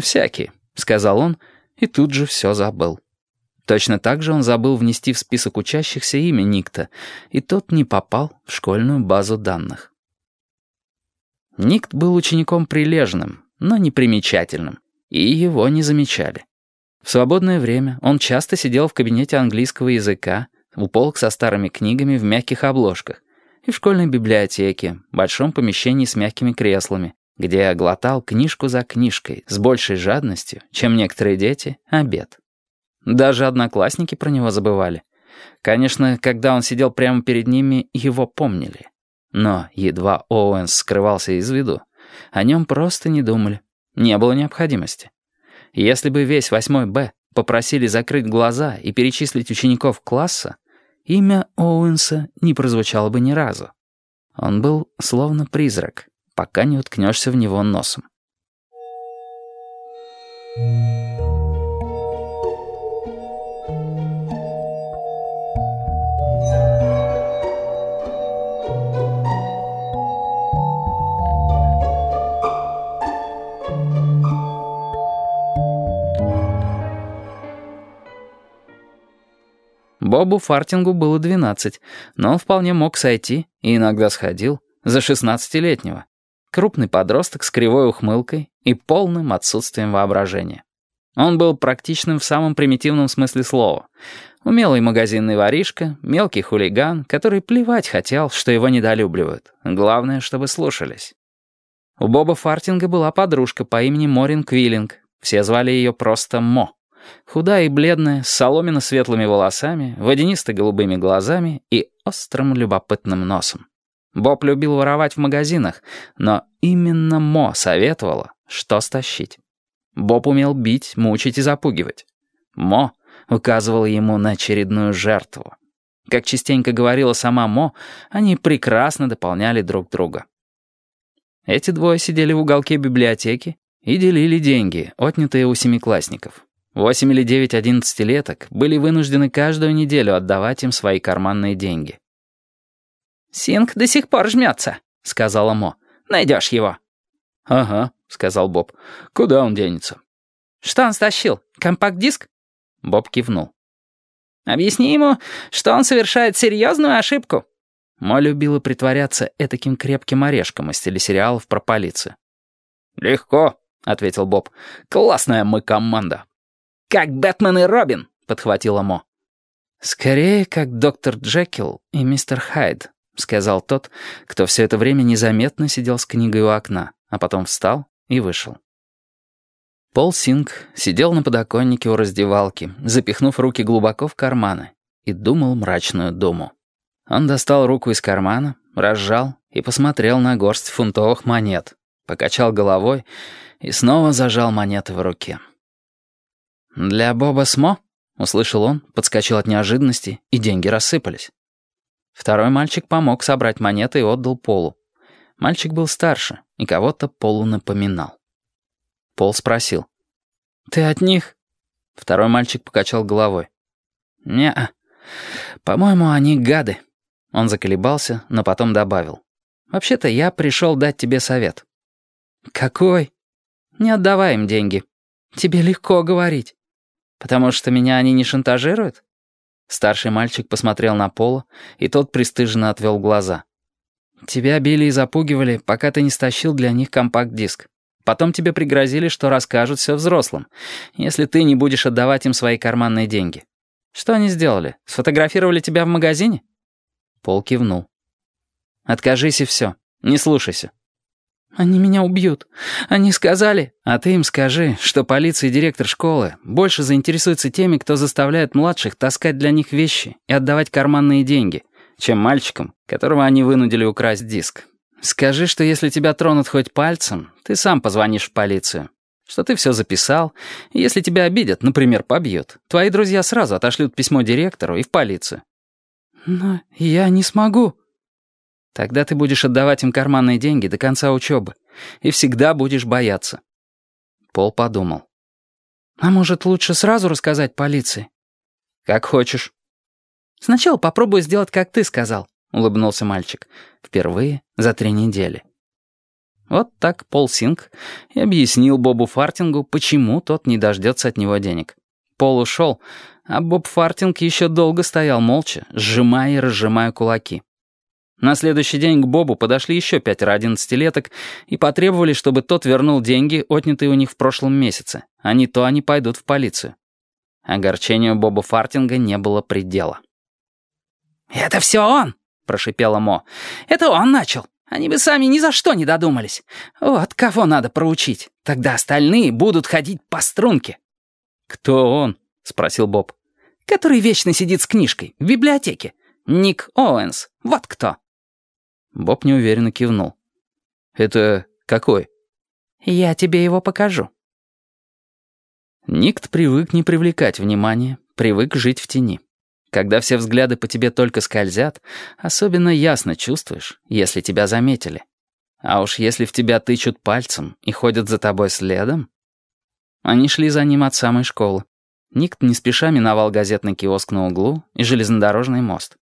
«Всякий», — сказал он, и тут же все забыл. Точно так же он забыл внести в список учащихся имя Никта, и тот не попал в школьную базу данных. Никт был учеником прилежным, но непримечательным, и его не замечали. В свободное время он часто сидел в кабинете английского языка, у полок со старыми книгами в мягких обложках, и в школьной библиотеке, большом помещении с мягкими креслами, где я глотал книжку за книжкой с большей жадностью, чем некоторые дети, обед. Даже одноклассники про него забывали. Конечно, когда он сидел прямо перед ними, его помнили. Но едва Оуэнс скрывался из виду, о нем просто не думали. Не было необходимости. Если бы весь 8 Б попросили закрыть глаза и перечислить учеников класса, имя Оуэнса не прозвучало бы ни разу. Он был словно призрак, пока не уткнешься в него носом. Бобу Фартингу было 12, но он вполне мог сойти, и иногда сходил, за 16-летнего. Крупный подросток с кривой ухмылкой и полным отсутствием воображения. Он был практичным в самом примитивном смысле слова. Умелый магазинный воришка, мелкий хулиган, который плевать хотел, что его недолюбливают. Главное, чтобы слушались. У Боба Фартинга была подружка по имени Морин Квиллинг. Все звали ее просто Мо. Худая и бледная, с соломенно-светлыми волосами, водянисто-голубыми глазами и острым любопытным носом. Боб любил воровать в магазинах, но именно Мо советовала, что стащить. Боб умел бить, мучить и запугивать. Мо указывала ему на очередную жертву. Как частенько говорила сама Мо, они прекрасно дополняли друг друга. Эти двое сидели в уголке библиотеки и делили деньги, отнятые у семиклассников. Восемь или девять одиннадцатилеток были вынуждены каждую неделю отдавать им свои карманные деньги. «Синг до сих пор жмется», — сказала Мо. «Найдешь его». «Ага», — сказал Боб. «Куда он денется?» «Что он стащил? Компакт-диск?» Боб кивнул. «Объясни ему, что он совершает серьезную ошибку». Мо любила притворяться этаким крепким орешком из телесериалов про полицию. «Легко», — ответил Боб. «Классная мы команда». «Как Бэтмен и Робин», — подхватила Мо. «Скорее, как доктор Джекил и мистер Хайд», — сказал тот, кто все это время незаметно сидел с книгой у окна, а потом встал и вышел. Пол Синг сидел на подоконнике у раздевалки, запихнув руки глубоко в карманы, и думал мрачную думу. Он достал руку из кармана, разжал и посмотрел на горсть фунтовых монет, покачал головой и снова зажал монеты в руке. «Для Боба Смо?» — услышал он, подскочил от неожиданности, и деньги рассыпались. Второй мальчик помог собрать монеты и отдал Полу. Мальчик был старше, и кого-то Полу напоминал. Пол спросил. «Ты от них?» Второй мальчик покачал головой. «Не-а. По-моему, они гады». Он заколебался, но потом добавил. «Вообще-то я пришел дать тебе совет». «Какой?» «Не отдавай им деньги. Тебе легко говорить». «Потому что меня они не шантажируют?» Старший мальчик посмотрел на Пола, и тот пристыженно отвел глаза. «Тебя били и запугивали, пока ты не стащил для них компакт-диск. Потом тебе пригрозили, что расскажут все взрослым, если ты не будешь отдавать им свои карманные деньги. Что они сделали? Сфотографировали тебя в магазине?» Пол кивнул. «Откажись и все. Не слушайся. «Они меня убьют. Они сказали...» «А ты им скажи, что полиция и директор школы больше заинтересуются теми, кто заставляет младших таскать для них вещи и отдавать карманные деньги, чем мальчикам, которого они вынудили украсть диск. Скажи, что если тебя тронут хоть пальцем, ты сам позвонишь в полицию. Что ты все записал, и если тебя обидят, например, побьют, твои друзья сразу отошлют письмо директору и в полицию». «Но я не смогу», Тогда ты будешь отдавать им карманные деньги до конца учебы. И всегда будешь бояться». Пол подумал. «А может, лучше сразу рассказать полиции?» «Как хочешь». «Сначала попробую сделать, как ты сказал», — улыбнулся мальчик. Впервые за три недели. Вот так Пол Синг и объяснил Бобу Фартингу, почему тот не дождется от него денег. Пол ушел, а Боб Фартинг еще долго стоял молча, сжимая и разжимая кулаки. На следующий день к Бобу подошли еще пятеро одиннадцатилеток и потребовали, чтобы тот вернул деньги, отнятые у них в прошлом месяце, а не то они пойдут в полицию. Огорчению Боба Фартинга не было предела. «Это все он!» — прошипела Мо. «Это он начал. Они бы сами ни за что не додумались. Вот кого надо проучить. Тогда остальные будут ходить по струнке». «Кто он?» — спросил Боб. «Который вечно сидит с книжкой в библиотеке. Ник Оуэнс. Вот кто». Боб неуверенно кивнул. «Это какой?» «Я тебе его покажу». Никт привык не привлекать внимания, привык жить в тени. Когда все взгляды по тебе только скользят, особенно ясно чувствуешь, если тебя заметили. А уж если в тебя тычут пальцем и ходят за тобой следом... Они шли за ним от самой школы. Никт не спеша миновал газетный киоск на углу и железнодорожный мост.